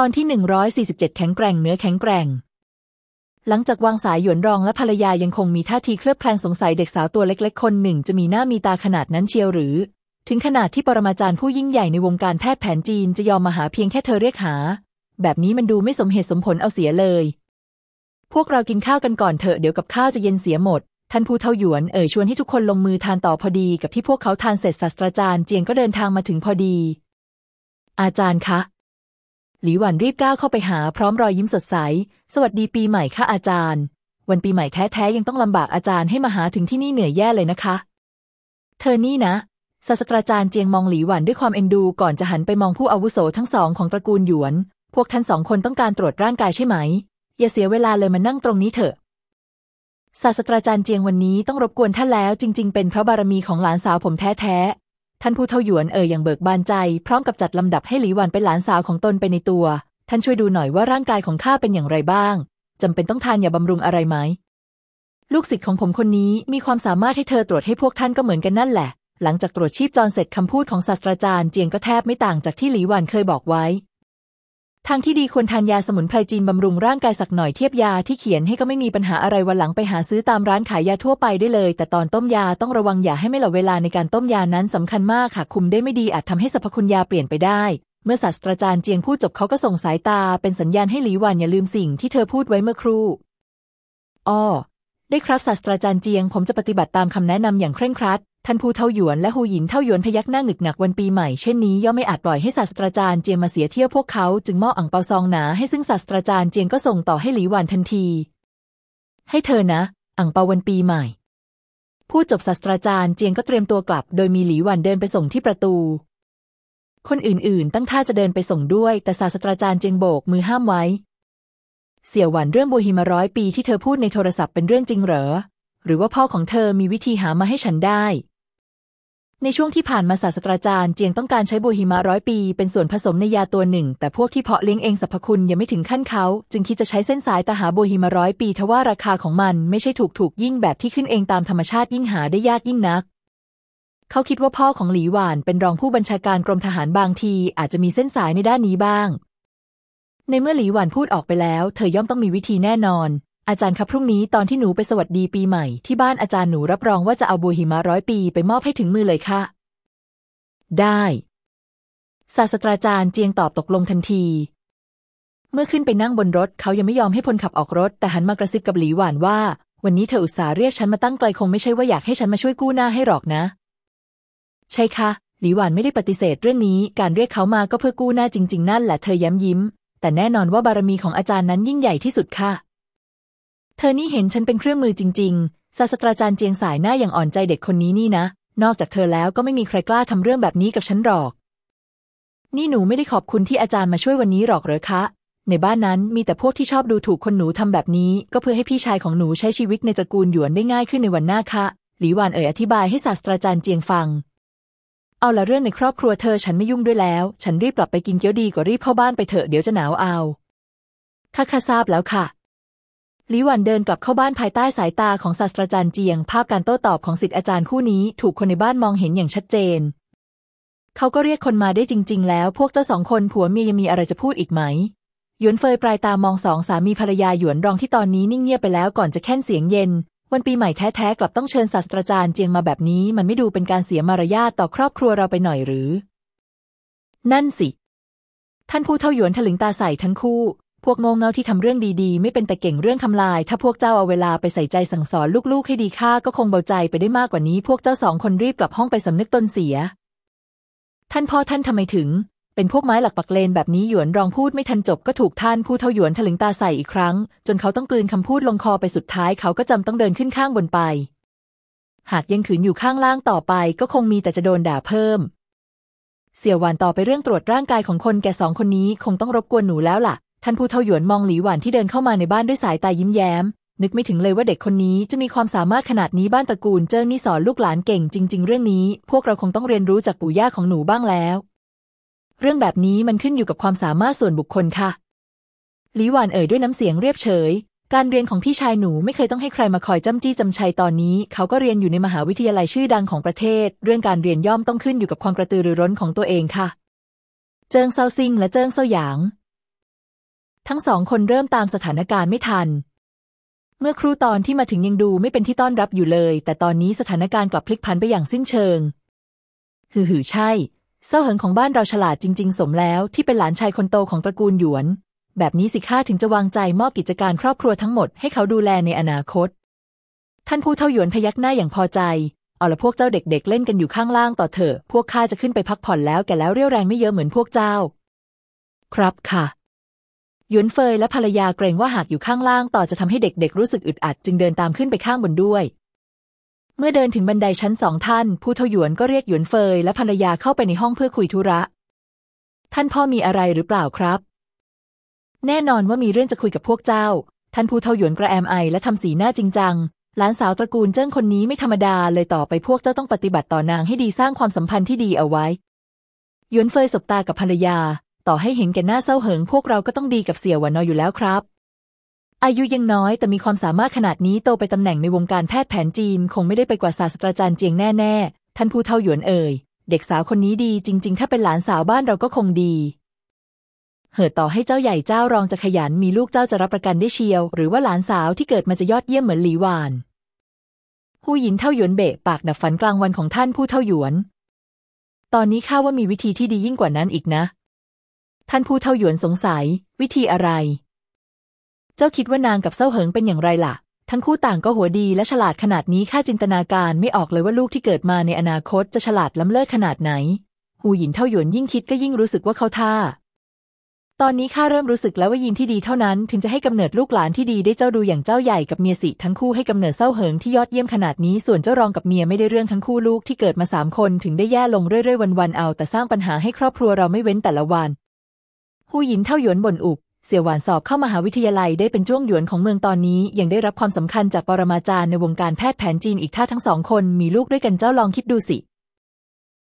ตอนที่ 147 แข็งแกร่งเนื้อแข็งแกร่ง หลังจากวางสายหยวนรองและภรรยายังคงมีท่าทีเคลือบแคลงสงสัยเด็กสาวตัวเล็กๆ คนหนึ่ง จะมีหน้ามีตาขนาดนั้นเชียวหรือ ถึงขนาดที่ปรมาจารย์ผู้ยิ่งใหญ่ในวงการแพทย์แผนจีนจะยอมมาหาเพียงแค่เธอเรียกหา แบบนี้มันดูไม่สมเหตุสมผลเอาเสียเลย พวกเรากินข้าวกันก่อนเถอะเดี๋ยวกับข้าวจะเย็นเสียหมดท่านผู้เท่าหยวนเอ่ยชวนให้ทุกคนลงมือทานต่อพอดีกับที่พวกเขาทานเสร็จศาสตราจารย์เจียงก็เดินทางมาถึงพอดี อาจารย์คะ หลีหวันรีบก้าวเข้าไปหาพร้อมรอยยิ้มสดใส สวัสดีปีใหม่ค่ะอาจารย์ วันปีใหม่แท้ๆยังต้องลำบากอาจารย์ให้มาหาถึงที่นี่เหนื่อยแย่เลยนะคะ เธอนี่นะศาสตราจารย์เจียงมองหลีหวันด้วยความเอ็นดูก่อนจะหันไปมองผู้อาวุโสทั้งสองของตระกูลหยวน พวกท่านสองคนต้องการตรวจร่างกายใช่ไหม อย่าเสียเวลาเลยมานั่งตรงนี้เถอะศาสตราจารย์เจียงวันนี้ต้องรบกวนท่านแล้ว จริง ๆ เป็นเพราะบารมีของหลานสาวผมแท้ๆ ท่านผู้เท่าหยวนเอ่ยอย่างเบิกบานใจ พร้อมกับจัดลำดับให้หลีหวันเป็นหลานสาวของตนไปในตัว ท่านช่วยดูหน่อยว่าร่างกายของข้าเป็นอย่างไรบ้างจำเป็นต้องทานยาบำรุงอะไรไหม ลูกศิษย์ของผมคนนี้มีความสามารถให้เธอตรวจให้พวกท่านก็เหมือนกันนั่นแหละ หลังจากตรวจชีพจรเสร็จคำพูดของศาสตราจารย์เจียงก็แทบไม่ต่างจากที่หลีหวันเคยบอกไว้ ทางที่ดีควรทานยาสมุนไพรจีนบำรุงร่างกายสักหน่อยเทียบยาที่เขียนให้ก็ไม่มีปัญหาอะไรวันหลังไปหาซื้อตามร้านขายยาทั่วไปได้เลย แต่ตอนต้มยาต้องระวังอย่าให้ไม่หลับเวลาในการต้มยานั้นสำคัญมากหากคุมได้ไม่ดีอาจทำให้สรรพคุณยาเปลี่ยนไปได้ เมื่อศาสตราจารย์เจียงพูดจบเขาก็ส่งสายตา เป็นสัญญาณให้หลีหวันอย่าลืมสิ่งที่เธอพูดไว้เมื่อครู่อ้อได้ครับศาสตราจารย์เจียง ผมจะปฏิบัติตามคำแนะนำอย่างเคร่งครัด ท่านผู้เท่าหยวนและหูหยินเท่าหยวนพยักหน้าหงึกหนักวันปีใหม่เช่นนี้ย่อมไม่อาจปล่อยให้ศาสตราจารย์เจียงมาเสียเที่ยวพวกเขาจึงมอบอ่างเปาซองหนาให้ซึ่งศาสตราจารย์เจียงก็ส่งต่อให้หลีหวันทันที ให้เธอนะอ่างเปาวันปีใหม่พูดจบศาสตราจารย์เจียงก็เตรียมตัวกลับ โดยมีหลีหวันเดินไปส่งที่ประตู คนอื่นๆ ตั้งท่าจะเดินไปส่งด้วย แต่ศาสตราจารย์เจียงโบกมือห้ามไว้ เสี่ยวหวันเรื่องบัวหิมะร้อยปีที่เธอพูดในโทรศัพท์เป็นเรื่องจริงเหรอ หรือว่าพ่อของเธอมีวิธีหามาให้ฉันได้ ในช่วงที่ผ่านมาศาสตราจารย์เจียงต้องการใช้บัวหิมะร้อยปี เป็นส่วนผสมในยาตัวหนึ่ง แต่พวกที่เพาะเลี้ยงเองสรรพคุณยังไม่ถึงขั้นเขา จึงคิดจะใช้เส้นสายตาหาบัวหิมะร้อยปีทว่าราคาของมันไม่ใช่ถูกถูกยิ่งแบบที่ขึ้นเองตามธรรมชาติยิ่งหาได้ยากยิ่งนัก เขาคิดว่าพ่อของหลีหวานเป็นรองผู้บัญชาการกรมทหารบางที อาจจะมีเส้นสายในด้านนี้บ้าง ในเมื่อหลีหวานพูดออกไปแล้ว เธอย่อมต้องมีวิธีแน่นอน อาจารย์ครับพรุ่งนี้ตอนที่หนูไปสวัสดีปีใหม่ ที่บ้านอาจารย์หนูรับรองว่าจะเอาบัวหิมะร้อยปีไปมอบให้ถึงมือเลยค่ะ ได้ศาสตราจารย์เจียงตอบตกลงทันที เมื่อขึ้นไปนั่งบนรถเขายังไม่ยอมให้พลขับออกรถ แต่หันมากระซิบกับหลีหวานว่า วันนี้เธออุตส่าห์เรียกฉันมาตั้งไกลคงไม่ใช่ว่าอยากให้ฉันมาช่วยกู้หน้าให้หรอกนะ ใช่ค่ะหลีหวานไม่ได้ปฏิเสธเรื่องนี้ การเรียกเขามาก็เพื่อกู้หน้าจริง ๆ นั่นแหละเธอย้ำยิ้ม แต่แน่นอนว่าบารมีของอาจารย์นั้นยิ่งใหญ่ที่สุดค่ะ เธอนี่เห็นฉันเป็นเครื่องมือจริง ๆ ศาสตราจารย์เจียงสายหน้าอย่างอ่อนใจเด็กคนนี้นี่นะ นอกจากเธอแล้วก็ไม่มีใครกล้าทำเรื่องแบบนี้กับฉันหรอก นี่หนูไม่ได้ขอบคุณที่อาจารย์มาช่วยวันนี้หรอกเหรอคะ ในบ้านนั้นมีแต่พวกที่ชอบดูถูกคนหนูทำแบบนี้ ก็เพื่อให้พี่ชายของหนูใช้ชีวิตในตระกูลหยวนได้ง่ายขึ้นในวันหน้าคะ หลีหวานเอ่ยอธิบายให้ศาสตราจารย์เจียงฟัง เอาละเรื่องในครอบครัวเธอฉันไม่ยุ่งด้วยแล้ว ฉันรีบกลับไปกินเกี๊ยวดีกว่ารีบเข้าบ้านไปเถอะเดี๋ยวจะหนาวเอาข้าข้าทราบแล้วค่ะ หลีหวันเดินกลับเข้าบ้านภายใต้สายตาของศาสตราจารย์เจียง ภาพการโต้ตอบของศิษย์อาจารย์คู่นี้ ถูกคนในบ้านมองเห็นอย่างชัดเจน เขาก็เรียกคนมาได้จริง ๆ แล้ว พวกเจ้าสองคนผัวเมียยังมีอะไรจะพูดอีกไหมหยวนเฟยปลายตามองสองสามีภรรยาหยวนรองที่ตอนนี้นิ่งเงียบไปแล้วก่อนจะแค่นเสียงเย็น วันปีใหม่แท้ๆกลับต้องเชิญศาสตราจารย์เจียงมาแบบนี้ มันไม่ดูเป็นการเสียมารยาทต่อครอบครัวเราไปหน่อยหรือ นั่นสิ ท่านผู้เท่าหยวนถลึงตาใส่ทั้งคู่ พวกโง่เง่าที่ทำเรื่องดีๆ ไม่เป็นแต่เก่งเรื่องทำลาย ถ้าพวกเจ้าเอาเวลาไปใส่ใจสั่งสอนลูกๆให้ดีค่าก็คงเบาใจไปได้มากกว่านี้ พวกเจ้าสองคนรีบกลับห้องไปสำนึกตนเสีย ท่านพ่อท่านทำไมถึง เป็นพวกไม้หลักปักเลนแบบนี้หยวนรองพูดไม่ทันจบก็ถูกท่านผู้เท่าหยวนถลึงตาใส่อีกครั้ง จนเขาต้องกลืนคำพูดลงคอไปสุดท้ายเขาก็จำต้องเดินขึ้นข้างบนไป หากยังขืนอยู่ข้างล่างต่อไป ก็คงมีแต่จะโดนด่าเพิ่ม เสี่ยวหวานต่อไปเรื่องตรวจร่างกายของคนแก่สองคนนี้คงต้องรบกวนหนูแล้วล่ะ ท่านผู้เท่าหยวนมองหลีหวานที่เดินเข้ามาในบ้านด้วยสายตายิ้มแย้ม นึกไม่ถึงเลยว่าเด็กคนนี้จะมีความสามารถขนาดนี้บ้านตระกูลเจิ้งนี่สอนลูกหลานเก่งจริง ๆ เรื่องนี้ พวกเราคงต้องเรียนรู้จากปู่ย่าของหนูบ้างแล้ว เรื่องแบบนี้มันขึ้นอยู่กับความสามารถส่วนบุคคลค่ะหลีหวานเอ่ยด้วยน้ำเสียงเรียบเฉย การเรียนของพี่ชายหนูไม่เคยต้องให้ใครมาคอยจ้ำจี้จำชัยตอนนี้ เขาก็เรียนอยู่ในมหาวิทยาลัยชื่อดังของประเทศ เรื่องการเรียนย่อมต้องขึ้นอยู่กับความกระตือรือร้นของตัวเองค่ะ เจิงเซาซิงและเจิงเซาหยาง ทั้งสองคนเริ่มตามสถานการณ์ไม่ทัน เมื่อครูตอนที่มาถึงยังดูไม่เป็นที่ต้อนรับอยู่เลย แต่ตอนนี้สถานการณ์กลับพลิกผันไปอย่างสิ้นเชิง หือหือใช่เศร้าเหิงของบ้านเราฉลาดจริง ๆ สมแล้วที่เป็นหลานชายคนโตของตระกูลหยวน แบบนี้สิข้าถึงจะวางใจมอบกิจการครอบครัวทั้งหมดให้เขาดูแลในอนาคต ท่านผู้เท่าหยวนพยักหน้าอย่างพอใจ เอาละพวกเจ้าเด็กๆเล่นกันอยู่ข้างล่างต่อเถอะ พวกข้าจะขึ้นไปพักผ่อนแล้วแก่แล้วเรี่ยวแรงไม่เยอะเหมือนพวกเจ้า ครับค่ะ หยวนเฟยและภรรยาเกรงว่าหากอยู่ข้างล่างต่อจะทำให้เด็กๆ รู้สึกอึดอัด จึงเดินตามขึ้นไปข้างบนด้วย เมื่อเดินถึงบันไดชั้นสองท่าน ผู้เทาหยวนก็เรียกหยวนเฟยและภรรยาเข้าไปในห้องเพื่อคุยธุระ ท่านพ่อมีอะไรหรือเปล่าครับ แน่นอนว่ามีเรื่องจะคุยกับพวกเจ้า ท่านผู้เทาหยวนกระแอมไอและทำสีหน้าจริงจังหลานสาวตระกูลเจิ้งคนนี้ไม่ธรรมดาเลยต่อไปพวกเจ้าต้องปฏิบัติต่อนางให้ดีสร้างความสัมพันธ์ที่ดีเอาไว้หยวนเฟยสบตากับภรรยา ต่อให้เห็นแก่หน้าเศร้าเหิง พวกเราก็ต้องดีกับเสี่ยวหวันนออยู่แล้วครับ อายุยังน้อยแต่มีความสามารถขนาดนี้โตไปตำแหน่งในวงการแพทย์แผนจีน คงไม่ได้ไปกว่าศาสตราจารย์เจียงแน่ๆ ท่านผู้เท่าหยวนเอ่ย เด็กสาวคนนี้ดีจริง ๆ ถ้าเป็นหลานสาวบ้านเราก็คงดีเหอต่อให้เจ้าใหญ่เจ้ารองจะขยันมีลูกเจ้าจะรับประกันได้เชียว หรือว่าหลานสาวที่เกิดมาจะยอดเยี่ยมเหมือนหลีหวานหูหยินเท่าหยวนเบะปากดับฝันกลางวันของท่านผู้เท่าหยวน ตอนนี้ข้าว่ามีวิธีที่ดียิ่งกว่านั้นอีกนะ ท่านผู้เท่าหยวนสงสัย วิธีอะไร เจ้าคิดว่านางกับเศร้าเหิงเป็นอย่างไรล่ะ ทั้งคู่ต่างก็หัวดีและฉลาดขนาดนี้ข้าจินตนาการไม่ออกเลยว่าลูกที่เกิดมาในอนาคตจะฉลาดล้ำเลิศขนาดไหน หูหยินเท่าหยวนยิ่งคิดก็ยิ่งรู้สึกว่าเขาท่า ตอนนี้ข้าเริ่มรู้สึกแล้วว่ายินที่ดีเท่านั้น ถึงจะให้กำเนิดลูกหลานที่ดีได้เจ้าดูอย่างเจ้าใหญ่กับเมียสิทั้งคู่ให้กำเนิดเศร้าเหิงที่ยอดเยี่ยมขนาดนี้ส่วนเจ้ารองกับเมียไม่ได้เรื่องทั้งคู่ลูกที่เกิดมาสามคนถึงได้แย่ลงเรื่อยๆวันๆเอา แต่สร้างปัญหาให้ครอบครัวเราไม่เว้นแต่ละวัน หูหยินเท่าหยวนบ่นอุบเสี่ยวหวานสอบเข้ามหาวิทยาลัยได้เป็นจ้วงหยวนของเมืองตอนนี้ ยังได้รับความสำคัญจากปรมาจารย์ในวงการแพทย์แผนจีนอีกท่าทั้งสองคนมีลูกด้วยกันเจ้าลองคิดดูสิ